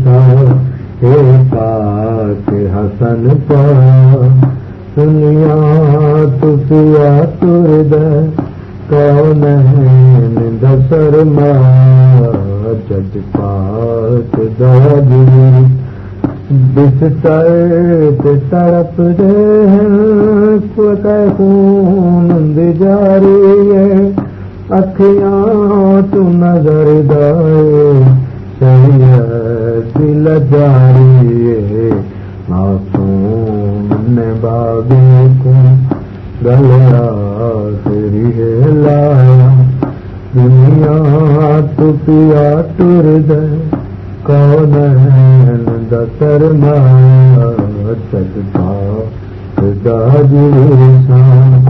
था हे पाक हसन पा। दुनिया तुसिया तुरद कौन है दसर मा जज पात दाजेर बिस्तर ते तड़प दे। खून जारी है अखियां तू ने बाबे को तेरी है लाया। दुनिया तू पिया तुर दे कौन दाजी सा